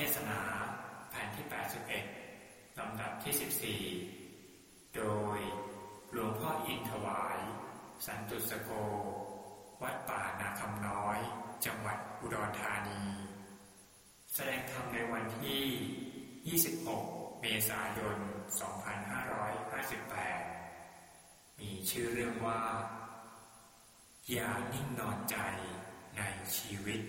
เทศนาแผ่นที่ 81 ลำดับที่ 14 โดยหลวงพ่ออินถวาย สันตุสโก วัดป่านาคำน้อย จังหวัดอุดรธานี แสดงธรรมในวันที่ 26 เมษายน 2558 มีชื่อเรื่องว่า อย่านิ่งนอนใจในชีวิต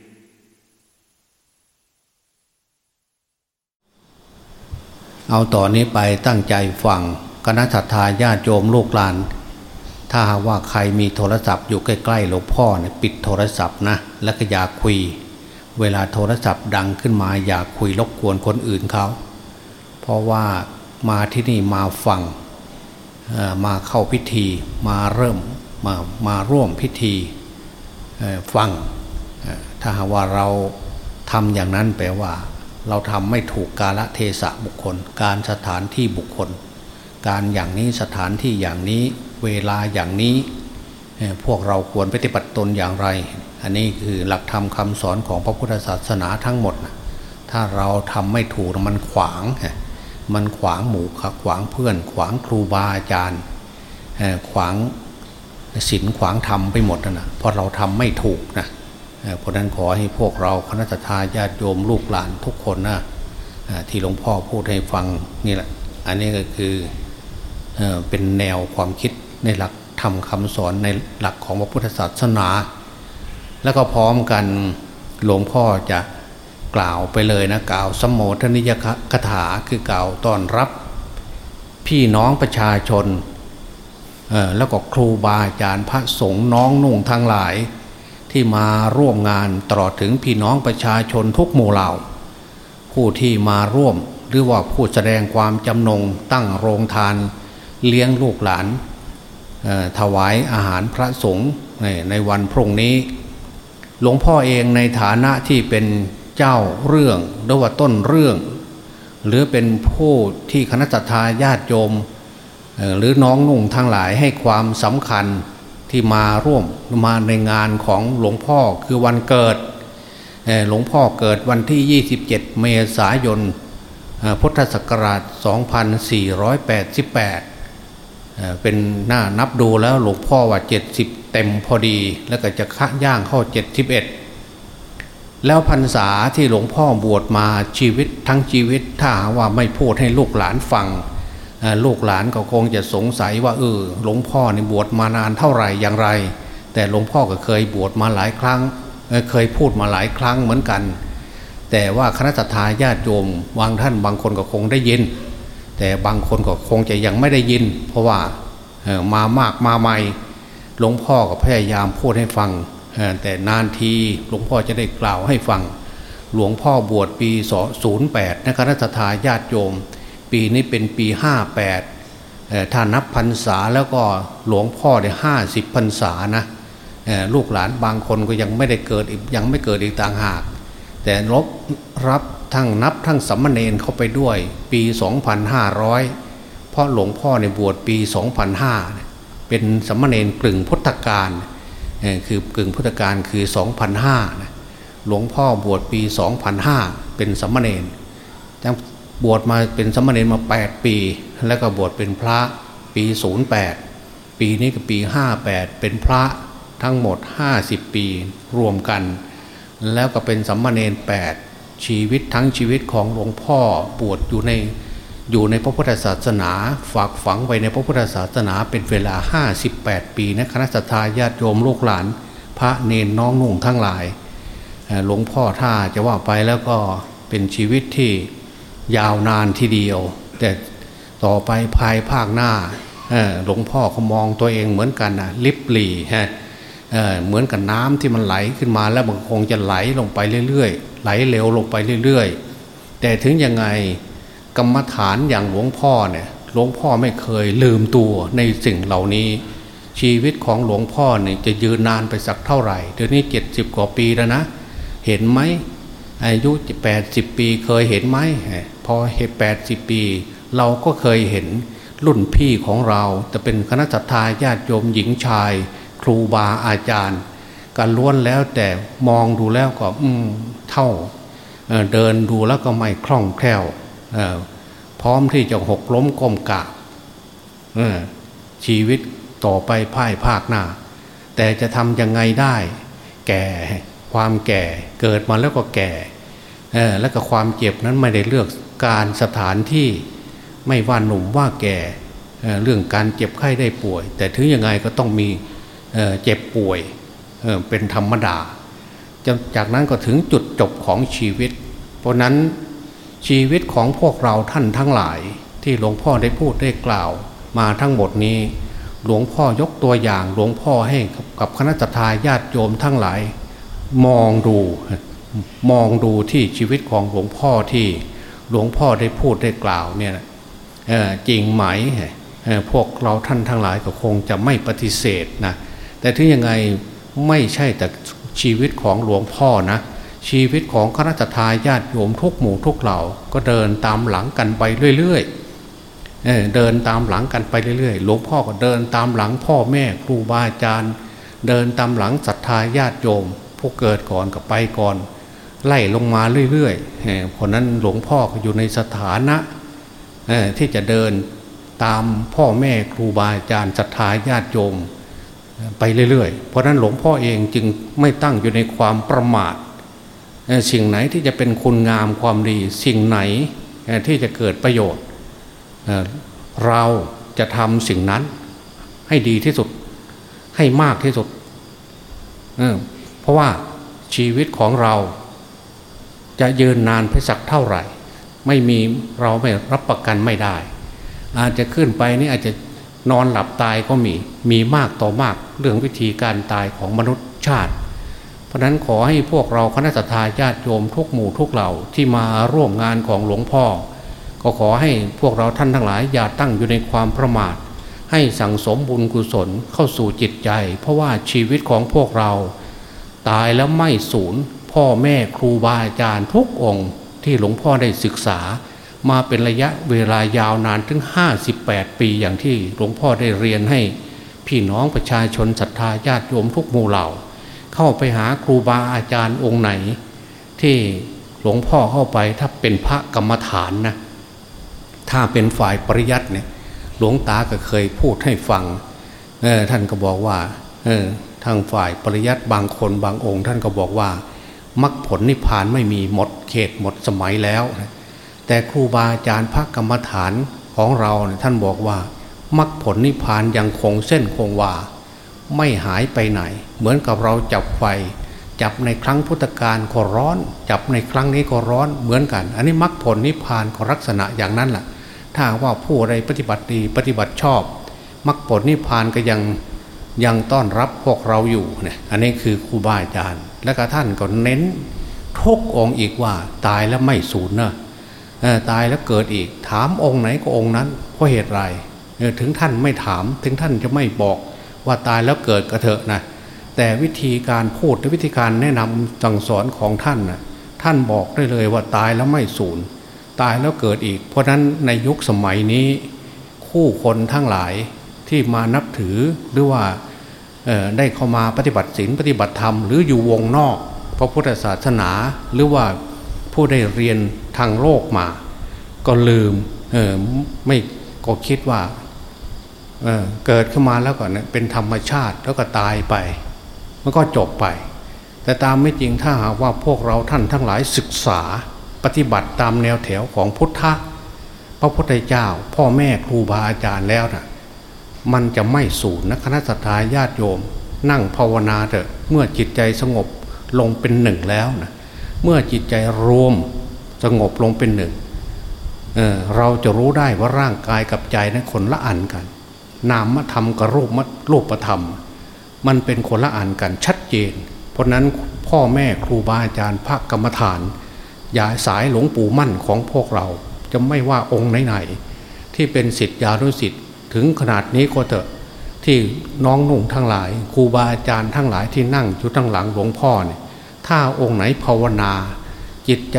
เอาต่อนนี้ไปตั้งใจฟังคณะสัตยาญาติโยมลูกหลาน ถ้าหากว่าใครมีโทรศัพท์อยู่ใกล้ๆหลวงพ่อเนี่ยปิดโทรศัพท์นะแล้วก็อย่าคุย เวลาโทรศัพท์ดังขึ้นมาอย่าคุยรบกวนคนอื่นเขา เพราะว่ามาที่นี่มาฟังมาเข้าพิธีมาเริ่มมามาร่วมพิธีฟังถ้าหากว่าเราทำอย่างนั้นแปลว่า เราทำไม่ถูกกาลเทศะบุคคล การสถานที่บุคคล การอย่างนี้สถานที่อย่างนี้เวลาอย่างนี้ พวกเราควรปฏิบัติตนอย่างไร อันนี้คือหลักธรรมคำสอนของพระพุทธศาสนาทั้งหมดนะถ้าเราทำไม่ถูกมันขวาง มันขวางหมู่ขวางเพื่อน ขวางครูบาอาจารย์ขวางศีลขวางธรรมไปหมดนะเพราะเราทำไม่ถูกนะ เพราะนั้นขอให้พวกเราคณะทาญาติโยมลูกหลานทุกคนนะที่หลวงพ่อพูดให้ฟังนี่แหละ อันนี้ก็คือเป็นแนวความคิดในหลักธรรมคำสอนในหลักของพระพุทธศาสนา แล้วก็พร้อมกันหลวงพ่อจะกล่าวไปเลยนะกล่าวสมโภชนิยคถาคือกล่าวต้อนรับ พี่น้องประชาชนแล้วก็ครูบาอาจารย์พระสงฆ์น้องนุ่งทั้งหลาย ที่มาร่วมงานตลอดถึงพี่น้องประชาชนทุกหมู่เหล่า ผู้ที่มาร่วมหรือว่าผู้แสดงความจำนงตั้งโรงทานเลี้ยงลูกหลานถวายอาหารพระสงฆ์ในวันพรุ่งนี้ หลวงพ่อเองในฐานะที่เป็นเจ้าเรื่องหรือว่าต้นเรื่อง หรือเป็นผู้ที่คณะสัตยาญาติโยมหรือน้องนุ่งทั้งหลายให้ความสำคัญ ที่มาร่วมมาในงานของหลวงพ่อคือวันเกิดหลวงพ่อเกิดวันที่ 27 เมษายนพุทธศักราช 2488 เป็นหน้านับดูแล้วหลวงพ่อว่า 70 เต็มพอดี แล้วก็จะขะย่างเข้า 71 แล้วพรรษาที่หลวงพ่อบวชมาชีวิตทั้งชีวิตถ้าว่าไม่พูดให้ลูกหลานฟัง ลูกหลานก็คงจะสงสัยว่าเออหลวงพ่อนี่บวชมานานเท่าไหร่อย่างไร แต่หลวงพ่อก็เคยบวชมาหลายครั้งเเคยพูดมาหลายครั้งเหมือนกัน แต่ว่าคณะทาญาติโยมบางท่านบางคนก็คงได้ยิน แต่บางคนก็คงจะยังไม่ได้ยิน เพราะว่าออมามากมาใหม่หลวงพ่อก็พยายามพูดให้ฟังออแต่นานทีหลวงพ่อจะได้กล่าวให้ฟัง หลวงพ่อบวชปี 08นะคณะทาญาติโยม ปีนี้เป็นปี 58ถ้านับพรรษาแล้วก็หลวงพ่อได้ห้าสิบพรรษานะลูกหลานบางคนก็ยังไม่ได้เกิดยังไม่เกิดอีกต่างหาก แต่รบรับทั้งนับทั้งสัมมเนนเข้าไปด้วยปี 2,500 เพราะหลวงพ่อในบวชปี2,500เนี่ยเป็นสัมมเนนกลึงพุทธกาลคือกลึงพุทธกาลคือ2,500นะหลวงพ่อบวชปี2,500เป็นสัมมเนนจ บวชมาเป็นสัมมเนนมา 8 ปี แล้วก็บวชเป็นพระปี 08 ปีนี้ก็ปี 58 เป็นพระทั้งหมด 50 ปีรวมกัน แล้วก็เป็นสัมมาเนนแปดชีวิตทั้งชีวิตของหลวงพ่อบวชอยู่ในอยู่ในพระพุทธศาสนาฝากฝังไว้ในพระพุทธศาสนาเป็นเวลา 58 ปีนะคณะสัตยาติโยมลูกหลาน พระเนนน้องนุ่งทั้งหลายหลวงพ่อถ้าจะว่าไปแล้วก็เป็นชีวิตที่ ยาวนานทีเดียว แต่ต่อไปภายภาคหน้าหลวงพ่อเขามองตัวเองเหมือนกันนะลิบหลีฮะเเหมือนกับน้ำที่มันไหลขึ้นมาแล้วมันคงจะไหลลงไปเรื่อยๆ ไหลเร็วลงไปเรื่อยๆ แต่ถึงยังไงกรรมฐานอย่างหลวงพ่อเนี่ยหลวงพ่อไม่เคยลืมตัวในสิ่งเหล่านี้ ชีวิตของหลวงพ่อเนี่ยจะยืนนานไปสักเท่าไหร่เดี๋ยวนี้เจ็ดสิบกว่าปีแล้วนะ เห็นไหม อายุแปดสิบปีเคยเห็นไหมพอเห็นแปดสิบปี เราก็เคยเห็นรุ่นพี่ของเราจะเป็นคณะสัตยาญาติโยมหญิงชาย ครูบาอาจารย์การล้วนแล้วแต่มองดูแล้วก็อืมเท่าเดินดูแล้วก็ไม่คล่องแคล่วพร้อมที่จะหกล้มก้มกาบชีวิตต่อไปพ่ายภาคหน้า แต่จะทำยังไงได้ แก่ ความแก่เกิดมาแล้วก็แก่แล้วก็ความเจ็บนั้นไม่ได้เลือกการสถานที่ไม่ว่าหนุ่มว่าแก่เรื่องการเจ็บไข้ได้ป่วย แต่ถึงยังไงก็ต้องมีเจ็บป่วยเป็นธรรมดา จากนั้นก็ถึงจุดจบของชีวิต เพราะนั้นชีวิตของพวกเราท่านทั้งหลายที่หลวงพ่อได้พูดได้กล่าว มาทั้งหมดนี้ หลวงพ่อยกตัวอย่างหลวงพ่อให้กับคณะทาญาติโยมทั้งหลาย มองดูมองดูที่ชีวิตของหลวงพ่อที่หลวงพ่อได้พูดได้กล่าวเนี่ยจริงไหมพวกเราท่านทั้งหลายก็คงจะไม่ปฏิเสธนะแต่ถึงยังไงไม่ใช่แต่ชีวิตของหลวงพ่อนะชีวิตของคณะทาญาติโยมทุกหมู่ทุกเหล่าก็เดินตามหลังกันไปเรื่อยๆเเดินตามหลังกันไปเรื่อยๆ หลวงพ่อก็เดินตามหลังพ่อแม่ครูบาอาจารย์ เดินตามหลังศรัทธาญาติโยม ผู้เกิดก่อนก็ไปก่อน ไล่ลงมาเรื่อยๆคนนั้นหลวงพ่ออยู่ในสถานะที่จะเดินตามพ่อแม่ครูบาอาจารย์ศรัทธาญาติโยมไปเรื่อยๆ เพราะนั้นหลวงพ่อเองจึงไม่ตั้งอยู่ในความประมาทสิ่งไหนที่จะเป็นคุณงามความดี สิ่งไหนที่จะเกิดประโยชน์ เราจะทำสิ่งนั้นให้ดีที่สุดให้มากที่สุด เพราะว่าชีวิตของเราจะยืนนานไปสักเท่าไหร่ ไม่มีเราไม่รับประกันไม่ได้ อาจจะขึ้นไปนี่อาจจะนอนหลับตายก็มีมีมากต่อมากเรื่องวิธีการตายของมนุษย์ชาติ เพราะนั้นขอให้พวกเราคณะสัตยาญาติโยมทุกหมู่ทุกเหล่าที่มาร่วมงานของหลวงพ่อ ก็ขอให้พวกเราท่านทั้งหลายอย่าตั้งอยู่ในความประมาท ให้สั่งสมบุญกุศลเข้าสู่จิตใจ เพราะว่าชีวิตของพวกเรา ตายแล้วไม่สูญพ่อแม่ครูบาอาจารย์ทุกองค์ที่หลวงพ่อได้ศึกษา มาเป็นระยะเวลายาวนานถึง 58 ปีอย่างที่หลวงพ่อได้เรียนให้ พี่น้องประชาชนศรัทธาญาติโยมทุกหมู่เหล่า เข้าไปหาครูบาอาจารย์องค์ไหน ที่หลวงพ่อเข้าไปถ้าเป็นพระกรรมฐานนะถ้าเป็นฝ่ายปริยัติเนี่ยหลวงตาก็เคยพูดให้ฟังออท่านก็บอกว่าเออ ทางฝ่ายปริยัติบางคนบางองค์ ท่านก็บอกว่ามรรคผลนิพพานไม่มีหมดเขตหมดสมัยแล้ว แต่ครูบาอาจารย์พระกรรมฐานของเราเนี่ยท่านบอกว่ามรรคผลนิพพานยังคงเส้นคงวาไม่หายไปไหน เหมือนกับเราจับไฟ จับในครั้งพุทธกาลก็ร้อน จับในครั้งนี้ก็ร้อนเหมือนกัน อันนี้มรรคผลนิพพานก็ลักษณะอย่างนั้นแหละถ้าว่าผู้ใดปฏิบัติดีปฏิบัติชอบมรรคผลนิพพานก็ยัง ยังต้อนรับพวกเราอยู่เนี่ยอันนี้คือครูบาอาจารย์ และก็ท่านก็เน้นทุกองอีกว่าตายแล้วไม่สูญนะตายแล้วเกิดอีกถามองค์ไหนก็องค์นั้นเพราะเหตุไรถึงท่านไม่ถามถึงท่านจะไม่บอกว่าตายแล้วเกิดกระเถอะนะแต่วิธีการพูดและวิธีการแนะนำสั่งสอนของท่านนะท่านบอกได้เลยว่าตายแล้วไม่สูญตายแล้วเกิดอีก เพราะนั้นในยุคสมัยนี้ คู่คนทั้งหลายที่มานับถือหรือว่า ได้เข้ามาปฏิบัติศีลปฏิบัติธรรมหรืออยู่วงนอกพระพุทธศาสนาหรือว่าผู้ได้เรียนทางโลกมา ก็ลืมไม่ก็คิดว่าเเกิดขึ้นมาแล้วก่อนเป็นธรรมชาติแล้วก็ตายไป มันก็จบไป แต่ตามไม่จริงถ้าหากว่าพวกเราท่านทั้งหลายศึกษาปฏิบัติตามแนวแถวของพุทธะพระพุทธเจ้า พ่อแม่ครูบาอาจารย์แล้วนะ่ะ มันจะไม่สูญนะคณะสัตยาญาติโยม นั่งภาวนาเถอะเมื่อจิตใจสงบลงเป็นหนึ่งแล้วนะเมื่อจิตใจรวมสงบลงเป็นหนึ่งเเราจะรู้ได้ว่าร่างกายกับใจนั้นคนละอันกัน นามธรรมกับรูปมรูปธรรม มันเป็นคนละอันกันชัดเจน เพราะนั้นพ่อแม่ครูบาอาจารย์พระกรรมฐานยาสายหลวงปู่มั่นของพวกเรา จะไม่ว่าองค์ไหนๆที่เป็นสิทธิยานุสิทธิ์ ถึงขนาดนี้ก็เถอะที่น้องนุ่งทั้งหลายครูบาอาจารย์ทั้งหลายที่นั่งอยู่ทั้งหลังหลวงพ่อเนี่ยถ้าองค์ไหนภาวนา จิตใจ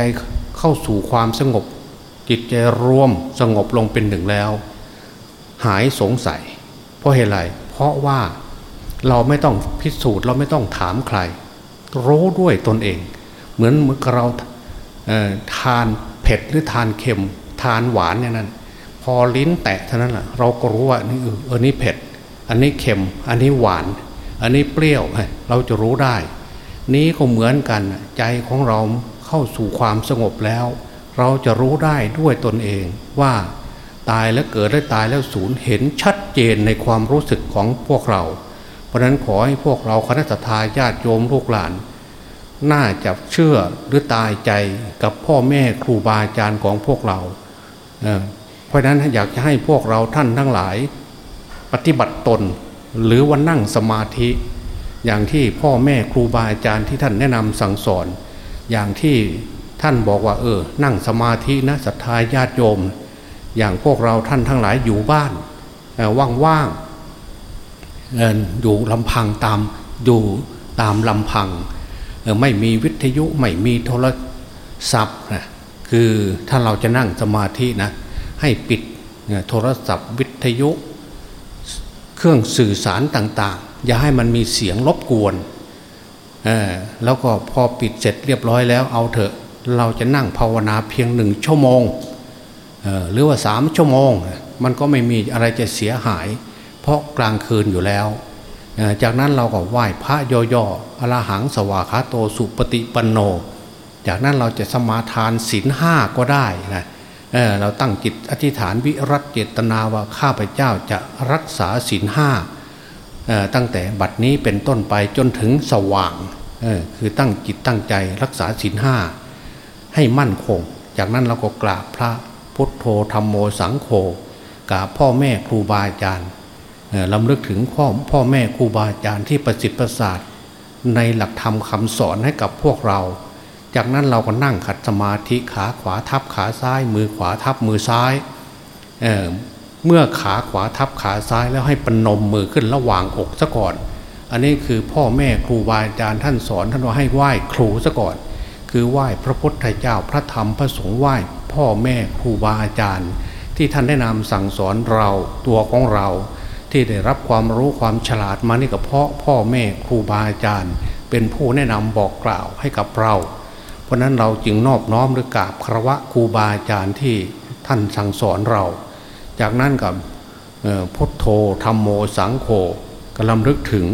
เข้าสู่ความสงบ จิตใจรวมสงบลงเป็นหนึ่งแล้ว หายสงสัย เพราะเหตุไรเพราะว่าเราไม่ต้องพิสูจน์เราไม่ต้องถามใคร รู้ด้วยตนเอง เหมือนเมื่อเราเทานเผ็ดหรือทานเค็ม ทานหวานเนี่ยนั่น พอลิ้นแตะเท่านั้นแหละเราก็รู้ว่านี่เออนี่เผ็ด อันนี้เค็ม อันนี้หวาน อันนี้เปรี้ยวเราจะรู้ได้ นี้ก็เหมือนกันใจของเราเข้าสู่ความสงบแล้ว เราจะรู้ได้ด้วยตนเองว่าตายแล้วเกิดและตายแล้วสูญเห็นชัดเจนในความรู้สึกของพวกเรา เพราะนั้นขอให้พวกเราคณะทาญาติโยมลูกหลาน น่าจะเชื่อหรือตายใจกับพ่อแม่ครูบาอาจารย์ของพวกเรา เพราะนั้นอยากจะให้พวกเราท่านทั้งหลาย ปฏิบัติตนหรือว่านั่งสมาธิ อย่างที่พ่อแม่ครูบาอาจารย์ที่ท่านแนะนำสั่งสอน อย่างที่ท่านบอกว่าเออ นั่งสมาธินะศรัทธาญาติโยม อย่างพวกเราท่านทั้งหลายอยู่บ้านว่างๆอยู่ลำพังตามอยู่ตามลำพังไม่มีวิทยุไม่มีโทรศัพท์นะคือถ้าเราจะนั่งสมาธินะ ให้ปิดโทรศัพท์วิทยุ เครื่องสื่อสารต่าง ๆ อย่าให้มันมีเสียงรบกวนแล้วก็พอปิดเสร็จเรียบร้อยแล้วเอาเถอะ เราจะนั่งภาวนาเพียงหนึ่งชั่วโมงหรือว่าสามชั่วโมง มันก็ไม่มีอะไรจะเสียหาย เพราะกลางคืนอยู่แล้ว จากนั้นเราก็ไหว้พระย่อๆอรหังสวาคาโตสุปฏิปันโน จากนั้นเราจะสมาทานศีลห้าก็ได้นะ เเราตั้งจิตอธิษฐานวิรัตเจตนาว่าข้าพเจ้าจะรักษาศีลห้าตั้งแต่บัดนี้เป็นต้นไปจนถึงสว่างคือตั้งจิตตั้งใจรักษาศีลห้าให้มั่นคง จากนั้นเราก็กราบพระพุทโธธรรมโมสังโฆกราบพ่อแม่ครูบาอาจารย์ลำลึกถึงพ่อพ่อแม่ครูบาอาจารย์ที่ประสิทธิ์ประสาทในหลักธรรมคำสอนให้กับพวกเรา จากนั้นเราก็นั่งขัดสมาธิขาขวาทับขาซ้าย มือขวาทับมือซ้ายเเมื่อขาขวาทับขาซ้ายแล้วให้ปนมมือขึ้นระหว่างอกซะก่อน อันนี้คือพ่อแม่ครูบาอาจารย์ท่านสอนท่านว่าให้ไหว้ครูซะก่อน คือไหว้พระพุทธเจ้าพระธรรมพระสงฆ์ไหว้พ่อแม่ครูบาอาจารย์ ที่ท่านได้นำสั่งสอนเราตัวของเรา ที่ได้รับความรู้ความฉลาดมานี่ก็เพราะพ่อแม่ครูบาอาจารย์ เป็นผู้แนะนำบอกกล่าวให้กับเรา ราะนั้นเราจึงนอบน้อมหรือกราบครวะครูบาอาจารย์ที่ท่านสั่งสอนเรา จากนั้นกับพุทโธธรรมโมสังโฆกำลังลึกถึง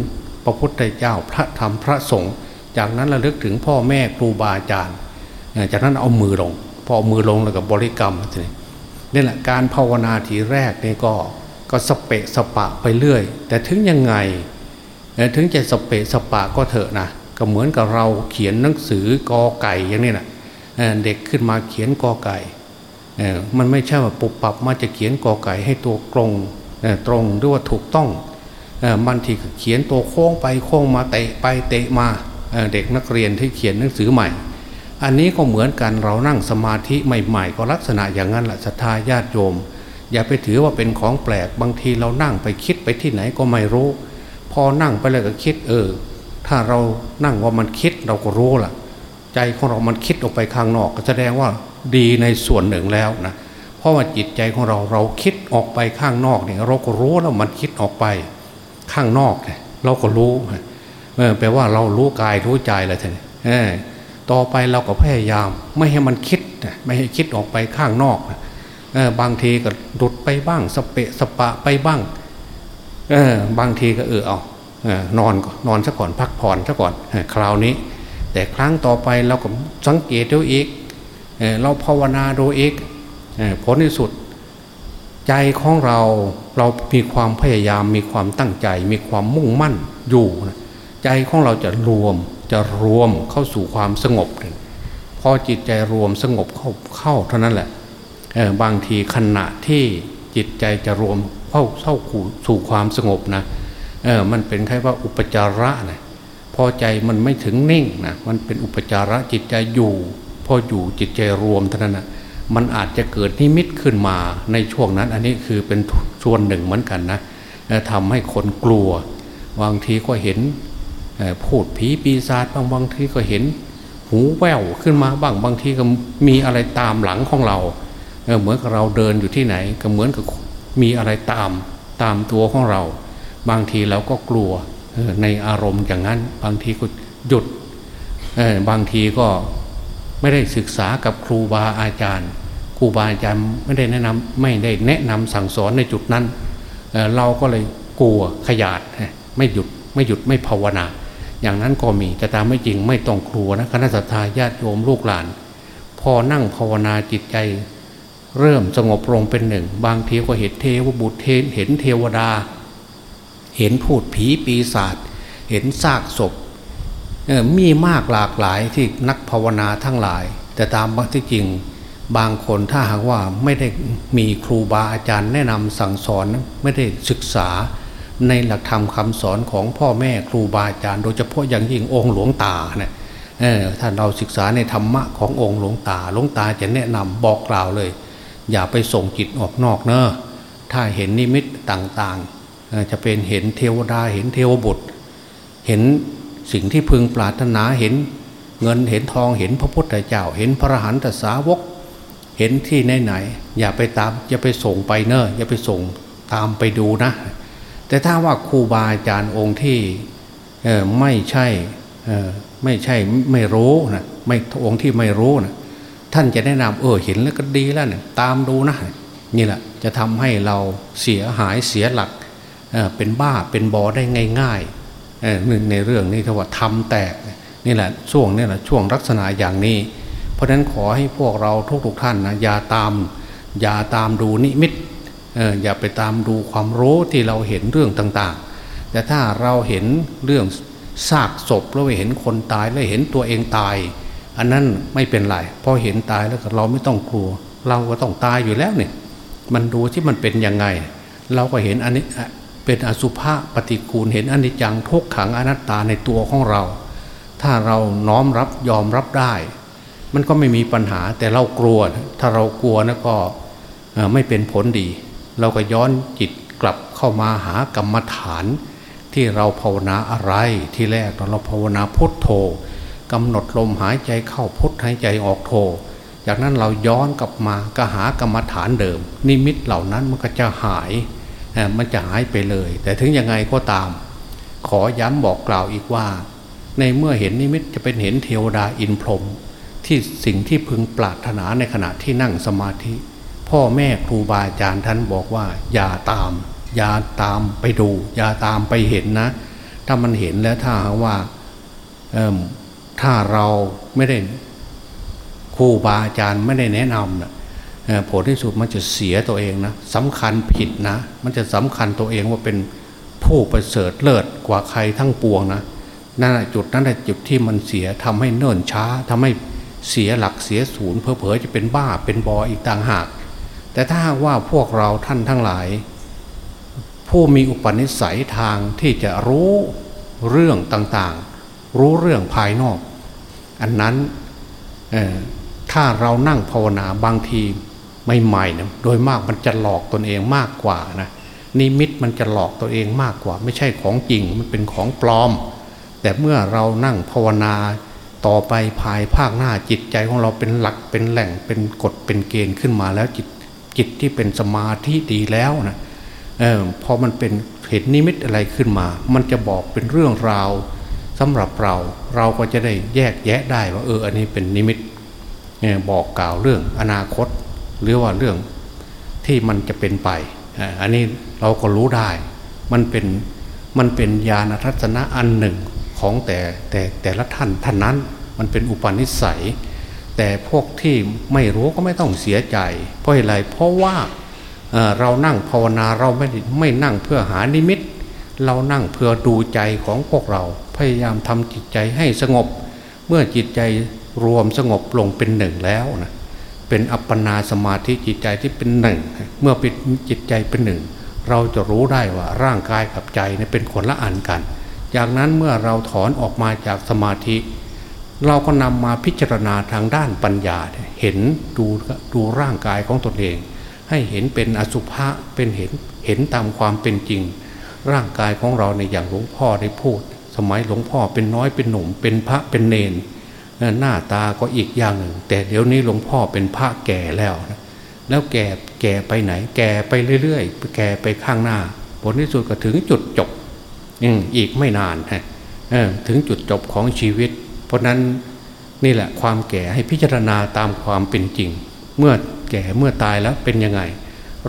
พระพุทธเจ้าพระธรรมพระสงฆ์จากนั้นระลึกถึงพ่อแม่ครูบาอาจารย์จากนั้นเอามือลง พอมือลงแล้วกับบริกรรมนี่แหละการภาวนาทีแรกนี่ก็ก็สเปะสปะไปเรื่อย แต่ถึงยังไงถึงจะสเปะสปะก็เถอะนะ ก็เหมือนกับเราเขียนหนังสือกอไก่อย่างนี้นะเด็กขึ้นมาเขียนกอไก่มันไม่ใช่ว่าปุบปับมาจะเขียนกอไก่ให้ตัวตรงตรงหรือว่าถูกต้องมันที่เขียนตัวโค้งไปโค้งมาเตะไปเตะมาเด็กนักเรียนที่เขียนหนังสือใหม่ อันนี้ก็เหมือนกันเรานั่งสมาธิใหม่ ๆ ก็ลักษณะอย่างนั้นแหละศรัทธาญาติโยม อย่าไปถือว่าเป็นของแปลกบางทีเรานั่งไปคิดไปที่ไหนก็ไม่รู้ พอนั่งไปเลยก็คิดเออ ถ้าเรานั่งว่ามันคิดเราก็รู้ล่ะ ใจของเรามันคิดออกไปข้างนอก ก็แสดงว่าดีในส่วนหนึ่งแล้วนะเพราะว่าจิตใจของเราเราคิดออกไปข้างนอกเนี่ยเราก็รู้แล้วมันคิดออกไปข้างนอกเนี่ยเราก็รู้แปลว่าเรารู้กายรู้ใจแล้วท่านต่อไปเราก็พยายาม ไม่ให้มันคิดไม่ให้คิดออกไปข้างนอกบางทีก็ดุดไปบ้างสเปะสปะไปบ้างบางทีก็เออเอา นอนนอนซะก่อนพักผ่อนซะก่อนคราวนี้ แต่ครั้งต่อไปเราก็สังเกตดูอีกเราภาวนาดูอีกผลที่สุด ใจของเราเรามีความพยายามมีความตั้งใจ มีความมุ่งมั่นอยู่ใจของเราจะรวมจะรวมเข้าสู่ความสงบพอจิตใจรวมสงบเข้าเข้าเท่านั้นแหละบางทีขณะที่จิตใจจะรวมเข้าเข้าสู่ความสงบนะ เออมันเป็นแค่ว่าอุปจาระนะพอใจมันไม่ถึงนิ่งนะมันเป็นอุปจาระจิตใจอยู่ พออยู่จิตใจรวมเท่านั้นนะมันอาจจะเกิดนิมิตขึ้นมาในช่วงนั้น อันนี้คือเป็นส่วนหนึ่งเหมือนกันนะทำให้คนกลัวบางทีก็เห็นพูดผีปีศาจบางบางทีก็เห็น หูแว่วขึ้นมาบ้างบางทีก็มีอะไรตามหลังของเราเหมือนกับเราเดินอยู่ที่ไหน ก็เหมือนกับมีอะไรตามตามตัวของเรา บางทีเราก็กลัวในอารมณ์อย่างนั้น บางทีก็หยุดบางทีก็ไม่ได้ศึกษากับครูบาอาจารย์ ครูบาอาจารย์ไม่ได้แนะนำไม่ได้แนะนำสั่งสอนในจุดนั้นเเราก็เลยกลัวขยาดไม่หยุดไม่หยุดไม่ภาวนา อย่างนั้นก็มีแต่ตามไม่จริงไม่ต้องครัวนะคณะสัตยาญาติโยมลูกหลาน พอนั่งภาวนาจิตใจ เริ่มสงบลงเป็นหนึ่ง บางทีก็เห็นเทวบุตรเห็นเทวดา เห็นพูดผีปีศาจเห็นซากศพมีมากหลากหลายที่นักภาวนาทั้งหลาย แต่ตามที่จริงบางคนถ้าหากว่าไม่ได้มีครูบาอาจารย์แนะนำสั่งสอนไม่ได้ศึกษาในหลักธรรมคาสอนของพ่อแม่ครูบาอาจารย์ โดยเฉพาะอย่างยิ่งองค์หลวงตาเนี่ยถ้าเราศึกษาในธรรมะขององค์หลวงตาหลวงตาจะแนะนำบอกกล่าวเลย อย่าไปส่งจิตออกนอกเนอะถ้าเห็นนิมิตต่างๆ จะเป็นเห็นเทวดาเห็นเทวบุตร เห็นสิ่งที่พึงปรารถนาเห็นเงินเห็นทองเห็นพระพุทธเจ้า เห็นพระหันตสาวก เห็นที่ไหนไหน อย่าไปตามอย่าไปส่งไปเนอะอย่าไปส่งตามไปดูนะ แต่ถ้าว่าครูบาอาจารย์องค์ที่ไม่ใช่ไม่ใช่ไม่รู้นะไม่องค์ที่ไม่รู้นะท่านจะแนะนำเออเห็นแล้วก็ดีแล้วเนี่ยตามดูนะนี่แหละจะทำให้เราเสียหายเสียหลัก เป็นบ้าเป็นบอได้ง่ายหนึ่งในเรื่องนี้ที่ว่าทำแตกนี่แหละช่วงนี่แหละช่วงลักษณะอย่างนี้ เพราะฉะนั้นขอให้พวกเราทุกๆท่านนะอย่าตามอย่าตามดูนิมิตอย่าไปตามดูความรู้ที่เราเห็นเรื่องต่างๆ แต่ถ้าเราเห็นเรื่องซากศพแล้วเห็นคนตายแล้วเห็นตัวเองตาย อันนั้นไม่เป็นไรพอเห็นตายแล้วเราไม่ต้องกลัว เราก็ต้องตายอยู่แล้วเนี่ยมันดูที่มันเป็นยังไง เราก็เห็นอันนี้ เป็นอสุภะปฏิกูลเห็นอนิจจังทุกขังอนัตตาในตัวของเรา ถ้าเราน้อมรับยอมรับได้ มันก็ไม่มีปัญหาแต่เรากลัว ถ้าเรากลัวนะก็ไม่เป็นผลดี เราก็ย้อนจิตกลับเข้ามาหากรรมฐาน ที่เราภาวนาอะไรที่แรกเราภาวนาพุทโธกำหนดลมหายใจเข้าพุทหายใจออกโธจากนั้นเราย้อนกลับมาก็หากรรมฐานเดิม นิมิตเหล่านั้นมันก็จะหาย มันจะหายไปเลย แต่ถึงยังไงก็ตาม ขอย้ำบอกกล่าวอีกว่า ในเมื่อเห็นนิมิตจะเป็นเห็นเทวดาอินพรหมที่สิ่งที่พึงปรารถนาในขณะที่นั่งสมาธิ พ่อแม่ครูบาอาจารย์ท่านบอกว่า อย่าตาม อย่าตามไปดู อย่าตามไปเห็นนะ ถ้ามันเห็นแล้วถ้าว่าถ้าเราไม่ได้ครูบาอาจารย์ไม่ได้แนะนำนะ ผลที่สุดมันจะเสียตัวเองนะสำคัญผิดนะ มันจะสำคัญตัวเองว่าเป็นผู้ประเสริฐเลิศกว่าใครทั้งปวงนะนั่นแหะจุดนั้นแหละจุดที่มันเสียทำให้เนิ่นช้าทำให้เสียหลักเสียศูนย์เพอเพอจะเป็นบ้าเป็นบออีกต่างหาก แต่ถ้าว่าพวกเราท่านทั้งหลาย ผู้มีอุปนิสัยทางที่จะรู้เรื่องต่างๆ รู้เรื่องภายนอก อันนั้นถ้าเรานั่งภาวนาบางที ใหม่ๆนะโดยมากมันจะหลอกตนเองมากกว่านะนิมิตมันจะหลอกตัวเองมากกว่า ไม่ใช่ของจริงมันเป็นของปลอม แต่เมื่อเรานั่งภาวนาต่อไปภายภาคหน้าจิตใจของเราเป็นหลักเป็นแหล่งเป็นกฎเป็นเกณฑ์ขึ้นมาแล้วจิตจิตที่เป็นสมาธิดีแล้วนะเออพอมันเป็นเห็นนิมิตอะไรขึ้นมา มันจะบอกเป็นเรื่องราวสำหรับเราเราก็จะได้แยกแยะได้ว่าเอออันนี้เป็นนิมิตบอกกล่าวเรื่องอนาคต หรือว่าเรื่องที่มันจะเป็นไป อันนี้เราก็รู้ได้ มันเป็นมันเป็นญาณทัศนะอันหนึ่งของแต่แต่แต่ละท่านท่านนั้น มันเป็นอุปนิสัย แต่พวกที่ไม่รู้ก็ไม่ต้องเสียใจ เพราะอะไรเพราะว่าเรานั่งภาวนาเราไม่ไม่นั่งเพื่อหานิมิต เรานั่งเพื่อดูใจของพวกเรา พยายามทำจิตใจให้สงบ เมื่อจิตใจรวมสงบลงเป็นหนึ่งแล้วนะ เป็นอัปปนาสมาธิจิตใจที่เป็นหนึ่ง เมื่อเป็นจิตใจเป็นหนึ่ง เราจะรู้ได้ว่าร่างกายกับใจเป็นคนละอันกัน จากนั้นเมื่อเราถอนออกมาจากสมาธิ เราก็นำมาพิจารณาทางด้านปัญญา เห็นดูดูร่างกายของตนเอง ให้เห็นเป็นอสุภะเป็นเห็นเห็นตามความเป็นจริง ร่างกายของเราในอย่างหลวงพ่อได้พูด สมัยหลวงพ่อเป็นน้อยเป็นหนุ่มเป็นพระเป็นเนน หน้าตาก็อีกอย่างหนึ่ง แต่เดี๋ยวนี้หลวงพ่อเป็นพระแก่แล้วนะแล้วแก่แก่ไปไหน แก่ไปเรื่อยๆแก่ไปข้างหน้า ผลที่สุดก็ถึงจุดจบอีกไม่นานฮะถึงจุดจบของชีวิต เพราะนั้นนี่แหละความแก่ให้พิจารณาตามความเป็นจริง เมื่อแก่เมื่อตายแล้วเป็นยังไง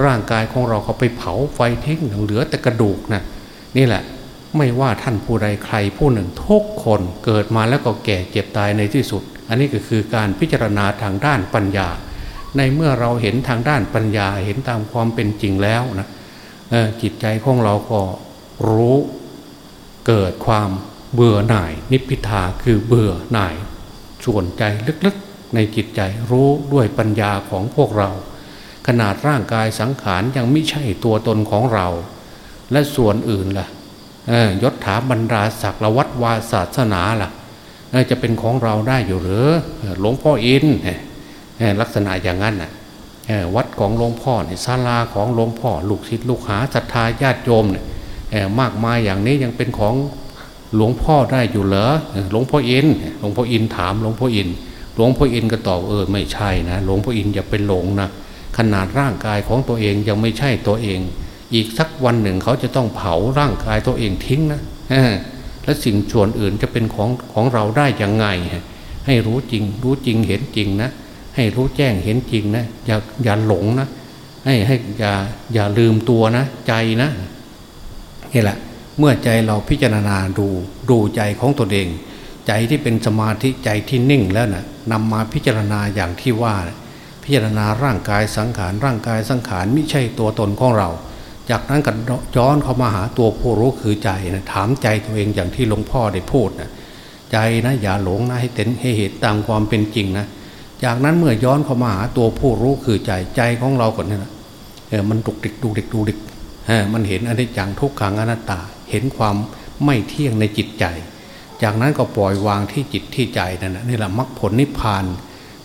ร่างกายของเราเขาไปเผาไฟทิ้งเหลือแต่กระดูกนะนี่แหละ ไม่ว่าท่านผู้ใดใครผู้หนึ่งทุกคนเกิดมาแล้วก็แก่เจ็บตายในที่สุด อันนี้ก็คือการพิจารณาทางด้านปัญญา ในเมื่อเราเห็นทางด้านปัญญาเห็นตามความเป็นจริงแล้วนะจิตใจของเราก็รู้เกิดความเบื่อหน่าย นิพพิทาคือเบื่อหน่ายส่วนใจลึกๆ ในจิตใจรู้ด้วยปัญญาของพวกเรา ขนาดร่างกายสังขารยังไม่ใช่ตัวตนของเรา และส่วนอื่นล่ะ ยศถาบรรดาศักดิ์วัดวาศาสนาล่ะจะเป็นของเราได้อยู่หรือหลวงพ่ออินลักษณะอย่างนั้นน่ะวัดของหลวงพ่อเนี่ยศาลาของหลวงพ่อ ลูกศิษย์ลูกหาศรัทธาญาติโยมเนี่ยมากมายอย่างนี้ยังเป็นของหลวงพ่อได้อยู่เหรอหลวงพ่ออินหลวงพ่ออินถามหลวงพ่ออินหลวงพ่ออินก็ตอบเออไม่ใช่นะหลวงพ่ออินอย่าเป็นหลงนะขนาดร่างกายของตัวเองยังไม่ใช่ตัวเอง อีกสักวันหนึ่งเขาจะต้องเผาร่างกายตัวเองทิ้งนะและสิ่งส่วนอื่นจะเป็นของของเราได้ยังไง ให้รู้จริง รู้จริงเห็นจริงนะ ให้รู้แจ้งเห็นจริงนะ อย่าอย่าหลงนะ ให้ให้อย่าอย่าลืมตัวนะ ใจนะนี่แหละ เมื่อใจเราพิจารณาดูดูใจของตนเอง ใจที่เป็นสมาธิใจที่นิ่งแล้วนะ่ะนำมาพิจารณาอย่างที่ว่า พิจารณาร่างกายสังขารร่างกายสังขารไม่ใช่ตัวตนของเรา จากนั้นก็ย้อนเข้ามาหาตัวผู้รู้คือใจนะถามใจตัวเองอย่างที่หลวงพ่อได้พูดนะใจนะอย่าหลงนะให้เต็นให้เหตุตามความเป็นจริงนะจากนั้นเมื่อย้อนเข้ามาหาตัวผู้รู้คือใจใจของเราก่อนนี่นะเออมันดุกดิกดุกดิกดุกดิกเออมันเห็นอนิจจังทุกขังอนัตตา เห็นความไม่เที่ยงในจิตใจ จากนั้นก็ปล่อยวางที่จิตที่ใจนั่นนะนี่แหละมรรคผลนิพพาน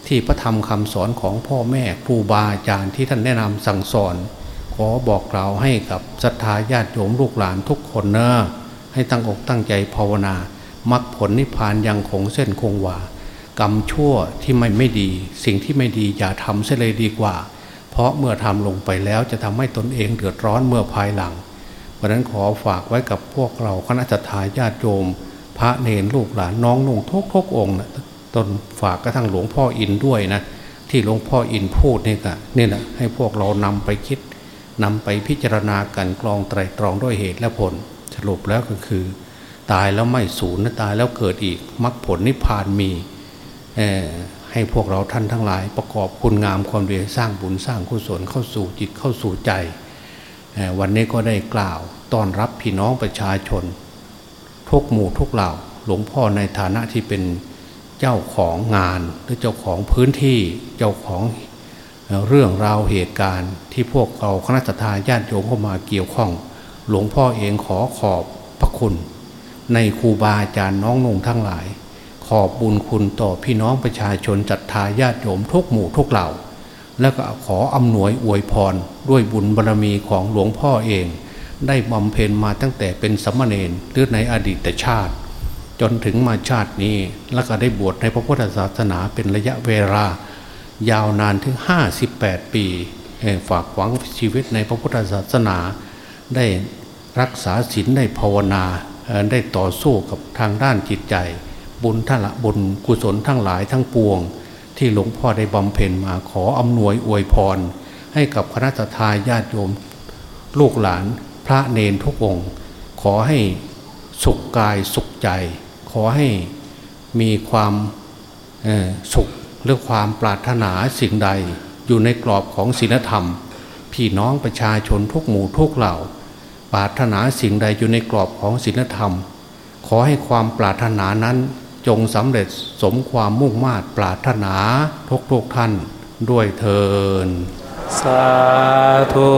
ที่พระธรรมคำสอนของพ่อแม่ครูบาอาจารย์ที่ท่านแนะนำสั่งสอน ขอบอกกล่าวให้กับศรัทธาญาติโยมลูกหลานทุกคนเนอะให้ตั้งอกตั้งใจภาวนามรรคผลนิพพานยังคงเส้นคงวากรรมชั่วที่ไม่ไม่ดี สิ่งที่ไม่ดีอย่าทำเสียเลยดีกว่า เพราะเมื่อทำลงไปแล้วจะทำให้ตนเองเดือดร้อนเมื่อภายหลัง เพราะนั้นขอฝากไว้กับพวกเราคณะทาญาติโยม พระเนรลูกหลานน้องนุ่งทุกทุกองนะตนฝากกระทั่งหลวงพ่ออินด้วยนะ ที่หลวงพ่ออินพูดนี่ก็นี่แหละให้พวกเรานำไปคิด นำไปพิจารณากันกรองไตรตรองด้วยเหตุและผล สรุปแล้วก็คือ ตายแล้วไม่สูญนะตายแล้วเกิดอีกมรรคผลนิพพานมีให้พวกเราท่านทั้งหลาย ประกอบคุณงามความดีสร้างบุญสร้างกุศลเข้าสู่จิตเข้าสู่ใจ วันนี้ก็ได้กล่าวต้อนรับพี่น้องประชาชน ทุกหมู่ทุกเหล่าหลวงพ่อในฐานะที่เป็นเจ้าของงานหรือเจ้าของพื้นที่เจ้าของ เรื่องราวเหตุการณ์ที่พวกเราคณะทาญาติโยมเข้ามาเกี่ยวข้อง หลวงพ่อเองขอขอบพระคุณ ในครูบาอาจารย์น้องนงทั้งหลาย ขอบบุญคุณต่อพี่น้องประชาชนจัตตาญาติโยมทุกหมู่ทุกเหล่า แล้วก็ขออำนวยอวยพรด้วยบุญบารรมีของหลวงพ่อเอง ได้บำเพ็ญมาตั้งแต่เป็นสมณเณรหรือในอดีตชาติ จนถึงมาชาตินี้ แล้วก็ได้บวชในพระพุทธศาสนาเป็นระยะเวลา ยาวนานถึง 58 ปีฝากหวังชีวิตในพระพุทธศาสนาได้รักษาศีลได้ภาวนาได้ต่อสู้กับทางด้านจิตใจ บุญทั้งละบุญกุศลทั้งหลายทั้งปวง ที่หลวงพ่อได้บำเพ็ญมาขออำนวยอวยพร ให้กับคณะทาญาติโยมลูกหลานพระเนนทุกองค์ ขอให้สุขกายสุขใจ ขอให้มีความสุข หรือความปรารถนาสิ่งใดอยู่ในกรอบของศีลธรรม พี่น้องประชาชนทุกหมู่ทุกเหล่า ปรารถนาสิ่งใดอยู่ในกรอบของศีลธรรม ขอให้ความปรารถนานั้นจงสำเร็จสมความมุ่งมา่ปรารถนาทุกทุกท่านด้วยเทินสาธุ